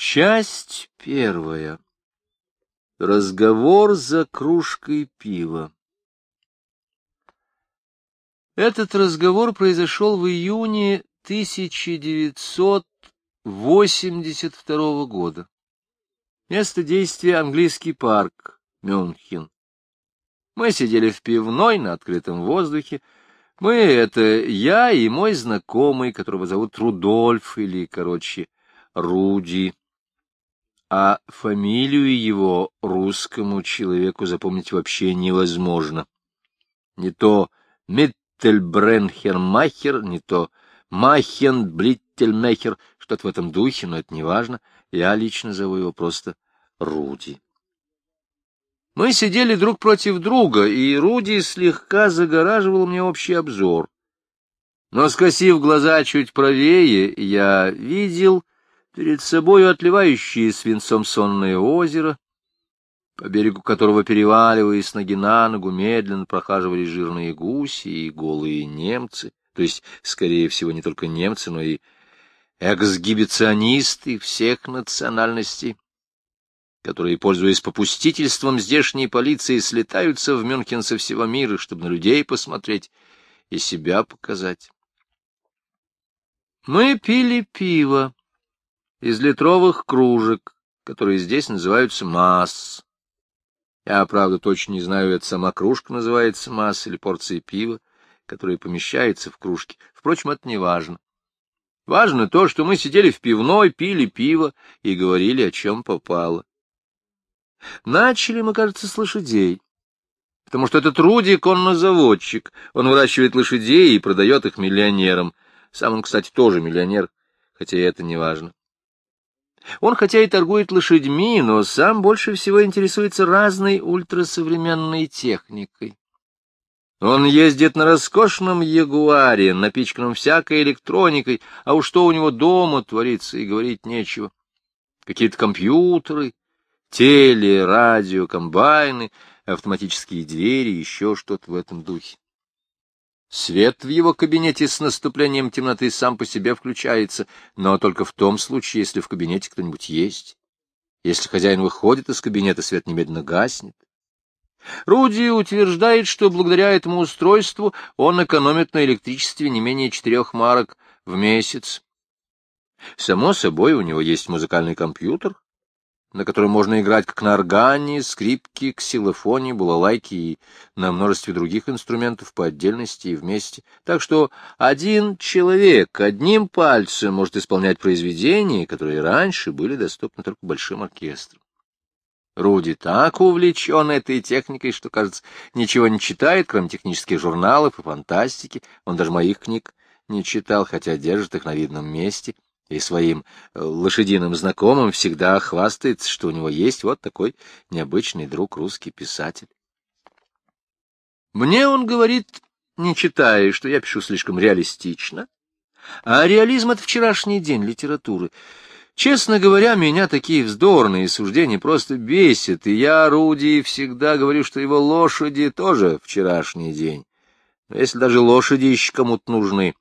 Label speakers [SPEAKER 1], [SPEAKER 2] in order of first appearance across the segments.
[SPEAKER 1] Часть первая. Разговор за кружкой пива. Этот разговор произошел в июне 1982 года. Место действия — английский парк, Мюнхен. Мы сидели в пивной на открытом воздухе. Мы — это я и мой знакомый, которого зовут Рудольф, или, короче, Руди а фамилию его русскому человеку запомнить вообще невозможно. Не то Миттельбренхермахер, не то Махенблиттельмехер, что-то в этом духе, но это не важно. Я лично зову его просто Руди. Мы сидели друг против друга, и Руди слегка загораживал мне общий обзор. Но, скосив глаза чуть правее, я видел Перед собою отливающее свинцом сонное озеро, по берегу которого, переваливаясь ноги на ногу, медленно прохаживали жирные гуси и голые немцы, то есть, скорее всего, не только немцы, но и эксгибиционисты всех национальностей, которые, пользуясь попустительством здешней полиции, слетаются в Мюнхен со всего мира, чтобы на людей посмотреть и себя показать. Мы пили пиво из литровых кружек, которые здесь называются масс. Я, правда, точно не знаю, это сама кружка называется масс или порция пива, которая помещается в кружке. Впрочем, это не важно. Важно то, что мы сидели в пивной, пили пиво и говорили, о чем попало. Начали мы, кажется, с лошадей, потому что этот Руди — коннозаводчик. Он выращивает лошадей и продает их миллионерам. Сам он, кстати, тоже миллионер, хотя и это не важно. Он хотя и торгует лошадьми, но сам больше всего интересуется разной ультрасовременной техникой. Он ездит на роскошном ягуаре, напичканном всякой электроникой, а уж что у него дома творится, и говорить нечего. Какие-то компьютеры, теле, радио, комбайны, автоматические двери, еще что-то в этом духе. Свет в его кабинете с наступлением темноты сам по себе включается, но только в том случае, если в кабинете кто-нибудь есть. Если хозяин выходит из кабинета, свет немедленно гаснет. Руди утверждает, что благодаря этому устройству он экономит на электричестве не менее четырех марок в месяц. Само собой, у него есть музыкальный компьютер, на котором можно играть как на органе, скрипке, ксилофоне, балалайке и на множестве других инструментов по отдельности и вместе. Так что один человек одним пальцем может исполнять произведения, которые раньше были доступны только большим оркестрам. Руди так увлечен этой техникой, что, кажется, ничего не читает, кроме технических журналов и фантастики. Он даже моих книг не читал, хотя держит их на видном месте — и своим э, лошадиным знакомым всегда хвастается, что у него есть вот такой необычный друг русский писатель. Мне он говорит, не читая, что я пишу слишком реалистично, а реализм — это вчерашний день литературы. Честно говоря, меня такие вздорные суждения просто бесят, и я, Руди, всегда говорю, что его лошади тоже вчерашний день. Но если даже лошади еще кому-то нужны,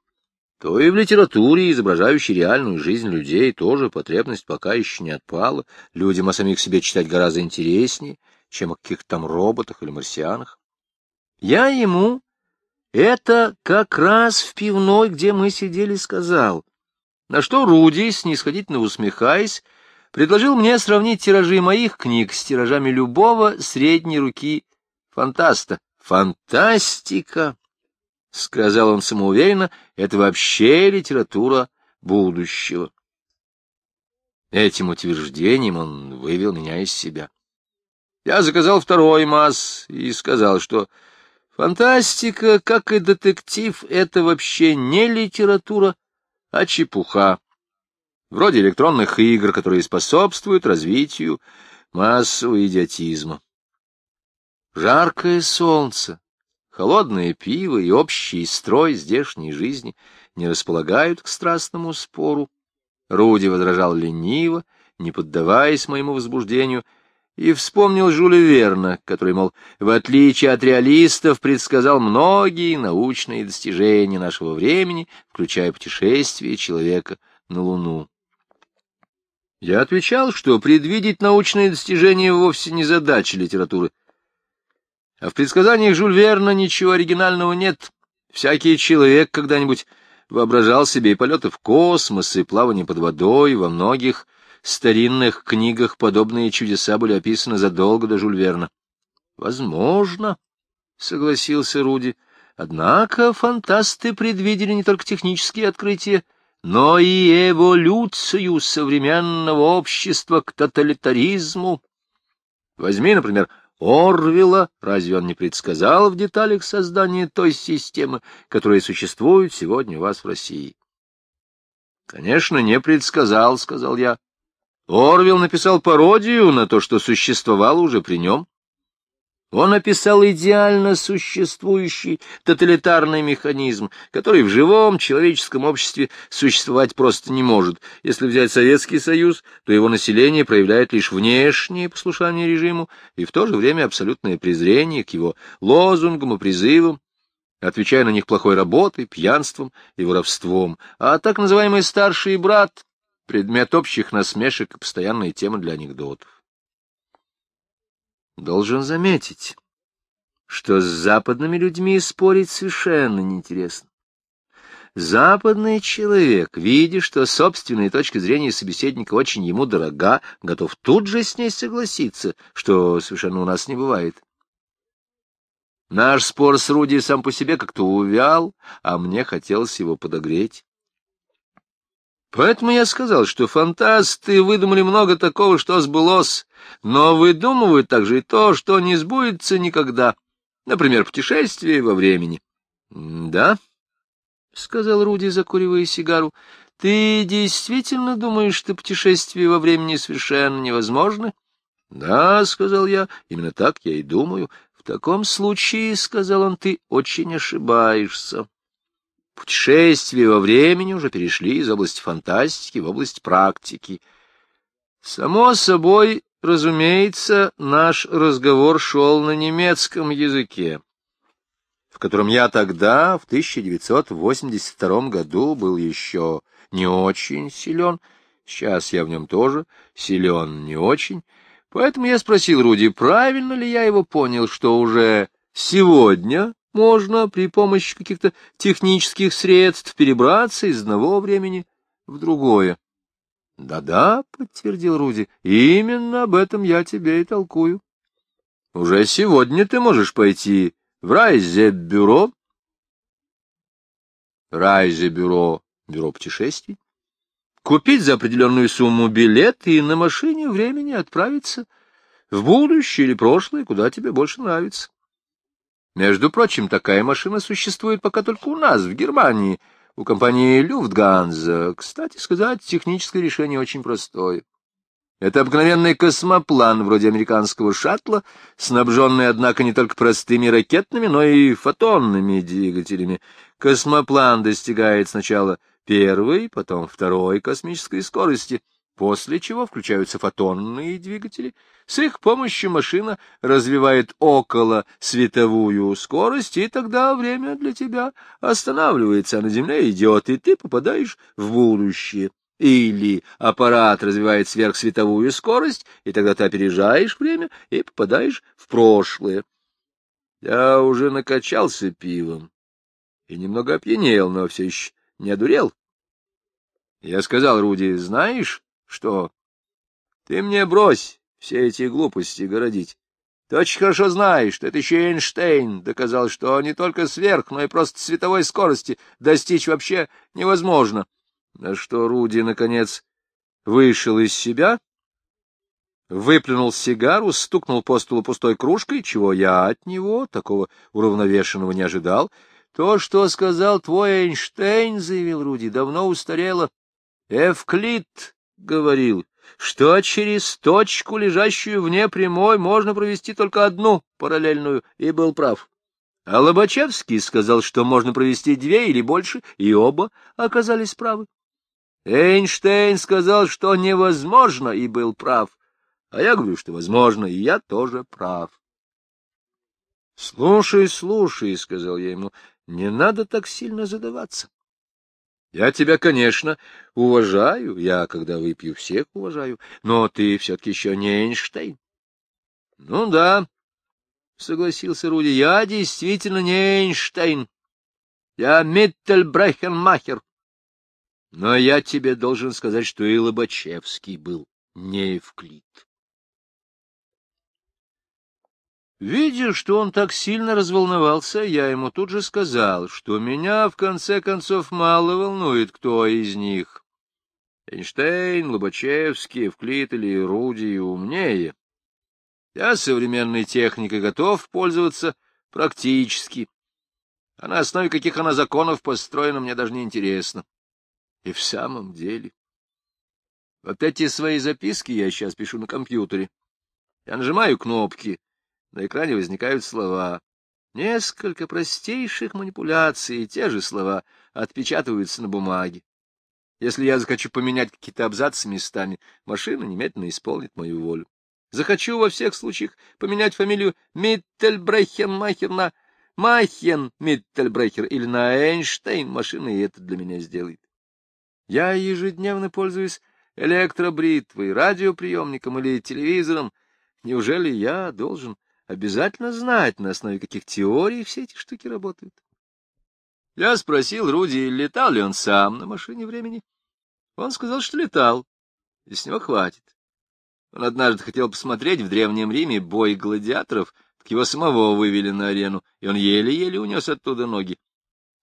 [SPEAKER 1] то и в литературе, изображающей реальную жизнь людей, тоже потребность пока еще не отпала. Людям о самих себе читать гораздо интереснее, чем о каких-то там роботах или марсианах. Я ему это как раз в пивной, где мы сидели, сказал. На что Руди, снисходительно усмехаясь, предложил мне сравнить тиражи моих книг с тиражами любого средней руки фантаста. Фантастика! — сказал он самоуверенно, — это вообще литература будущего. Этим утверждением он вывел меня из себя. Я заказал второй масс и сказал, что фантастика, как и детектив, это вообще не литература, а чепуха, вроде электронных игр, которые способствуют развитию массового идиотизма. Жаркое солнце Холодное пиво и общий строй здешней жизни не располагают к страстному спору. Руди возражал лениво, не поддаваясь моему возбуждению, и вспомнил Жюля Верна, который, мол, в отличие от реалистов, предсказал многие научные достижения нашего времени, включая путешествие человека на Луну. Я отвечал, что предвидеть научные достижения вовсе не задача литературы. А в предсказаниях Жюль Верна ничего оригинального нет. Всякий человек когда-нибудь воображал себе и полеты в космос, и плавание под водой, во многих старинных книгах подобные чудеса были описаны задолго до Жюль Верна. — Возможно, — согласился Руди. — Однако фантасты предвидели не только технические открытия, но и эволюцию современного общества к тоталитаризму. Возьми, например, Орвела, разве он не предсказал в деталях создания той системы, которая существует сегодня у вас в России? — Конечно, не предсказал, — сказал я. Орвел написал пародию на то, что существовало уже при нем. Он описал идеально существующий тоталитарный механизм, который в живом человеческом обществе существовать просто не может. Если взять Советский Союз, то его население проявляет лишь внешнее послушание режиму и в то же время абсолютное презрение к его лозунгам и призывам, отвечая на них плохой работой, пьянством и воровством. А так называемый старший брат — предмет общих насмешек и постоянная тема для анекдотов. Должен заметить, что с западными людьми спорить совершенно неинтересно. Западный человек, видя, что собственная точка зрения собеседника очень ему дорога, готов тут же с ней согласиться, что совершенно у нас не бывает. Наш спор с Руди сам по себе как-то увял, а мне хотелось его подогреть. Поэтому я сказал, что фантасты выдумали много такого, что сбылось, но выдумывают также и то, что не сбудется никогда. Например, путешествие во времени. — Да, — сказал Руди, закуривая сигару, — ты действительно думаешь, что путешествия во времени совершенно невозможны? — Да, — сказал я, — именно так я и думаю. — В таком случае, — сказал он, — ты очень ошибаешься. Путешествия во времени уже перешли из области фантастики в область практики. Само собой, разумеется, наш разговор шел на немецком языке, в котором я тогда, в 1982 году, был еще не очень силен, сейчас я в нем тоже силен не очень, поэтому я спросил Руди, правильно ли я его понял, что уже сегодня можно при помощи каких-то технических средств перебраться из одного времени в другое. «Да-да», — подтвердил Руди, — «именно об этом я тебе и толкую. Уже сегодня ты можешь пойти в Райзе-бюро». Райзе-бюро — бюро путешествий. Купить за определенную сумму билет и на машине времени отправиться в будущее или прошлое, куда тебе больше нравится. Между прочим, такая машина существует пока только у нас, в Германии, у компании Люфтганза. Кстати сказать, техническое решение очень простое. Это обыкновенный космоплан, вроде американского шаттла, снабженный, однако, не только простыми ракетными, но и фотонными двигателями. Космоплан достигает сначала первой, потом второй космической скорости — после чего включаются фотонные двигатели. С их помощью машина развивает около световую скорость, и тогда время для тебя останавливается, а на Земле идет, и ты попадаешь в будущее. Или аппарат развивает сверхсветовую скорость, и тогда ты опережаешь время и попадаешь в прошлое. Я уже накачался пивом и немного опьянел, но все еще не одурел. Я сказал Руди, знаешь, что? Ты мне брось все эти глупости городить. Ты очень хорошо знаешь, что это еще Эйнштейн доказал, что не только сверх, но и просто световой скорости достичь вообще невозможно. На что Руди, наконец, вышел из себя, выплюнул сигару, стукнул по столу пустой кружкой, чего я от него, такого уравновешенного, не ожидал. То, что сказал твой Эйнштейн, — заявил Руди, — давно устарело. Эвклид говорил, что через точку, лежащую вне прямой, можно провести только одну параллельную, и был прав. А Лобачевский сказал, что можно провести две или больше, и оба оказались правы. Эйнштейн сказал, что невозможно, и был прав. А я говорю, что возможно, и я тоже прав. — Слушай, слушай, — сказал я ему, — не надо так сильно задаваться. Я тебя, конечно, уважаю, я, когда выпью, всех уважаю, но ты все-таки еще не Эйнштейн. — Ну да, — согласился Руди, — я действительно не Эйнштейн. Я Миттельбрехенмахер. Но я тебе должен сказать, что и Лобачевский был не Евклид. Видя, что он так сильно разволновался, я ему тут же сказал, что меня, в конце концов, мало волнует, кто из них. Эйнштейн, Лобачевский, Евклид или Руди умнее. Я современной техникой готов пользоваться практически, а на основе каких она законов построена, мне даже не интересно. И в самом деле... Вот эти свои записки я сейчас пишу на компьютере. Я нажимаю кнопки, на экране возникают слова. Несколько простейших манипуляций, и те же слова отпечатываются на бумаге. Если я захочу поменять какие-то абзацы местами, машина немедленно исполнит мою волю. Захочу во всех случаях поменять фамилию Миттельбрехенмахер на Махен Миттельбрехер или на Эйнштейн, машина и это для меня сделает. Я ежедневно пользуюсь электробритвой, радиоприемником или телевизором. Неужели я должен обязательно знать, на основе каких теорий все эти штуки работают? Я спросил Руди, летал ли он сам на машине времени. Он сказал, что летал, и с него хватит. Он однажды хотел посмотреть в Древнем Риме бой гладиаторов, так его самого вывели на арену, и он еле-еле унес оттуда ноги.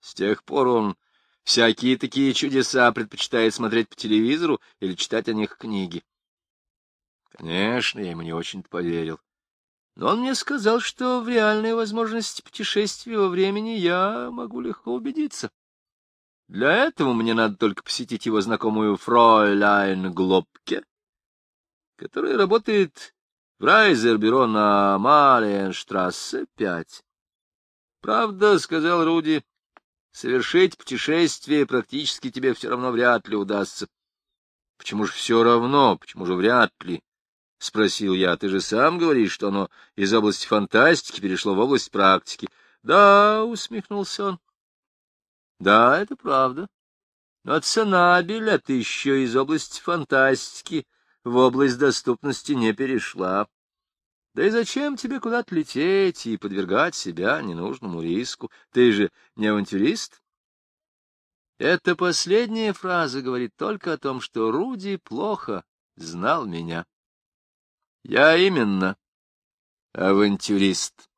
[SPEAKER 1] С тех пор он Всякие такие чудеса предпочитает смотреть по телевизору или читать о них книги. Конечно, я ему не очень-то поверил. Но он мне сказал, что в реальной возможности путешествия во времени я могу легко убедиться. Для этого мне надо только посетить его знакомую Фройляйн Глобке, которая работает в Райзербюро на Мариенштрассе 5. Правда, — сказал Руди, Совершить путешествие практически тебе все равно вряд ли удастся. — Почему же все равно? Почему же вряд ли? — спросил я. — Ты же сам говоришь, что оно из области фантастики перешло в область практики. — Да, — усмехнулся он. — Да, это правда. Но цена билета еще из области фантастики в область доступности не перешла. Да и зачем тебе куда-то лететь и подвергать себя ненужному риску? Ты же не авантюрист? Эта последняя фраза говорит только о том, что Руди плохо знал меня. Я именно авантюрист.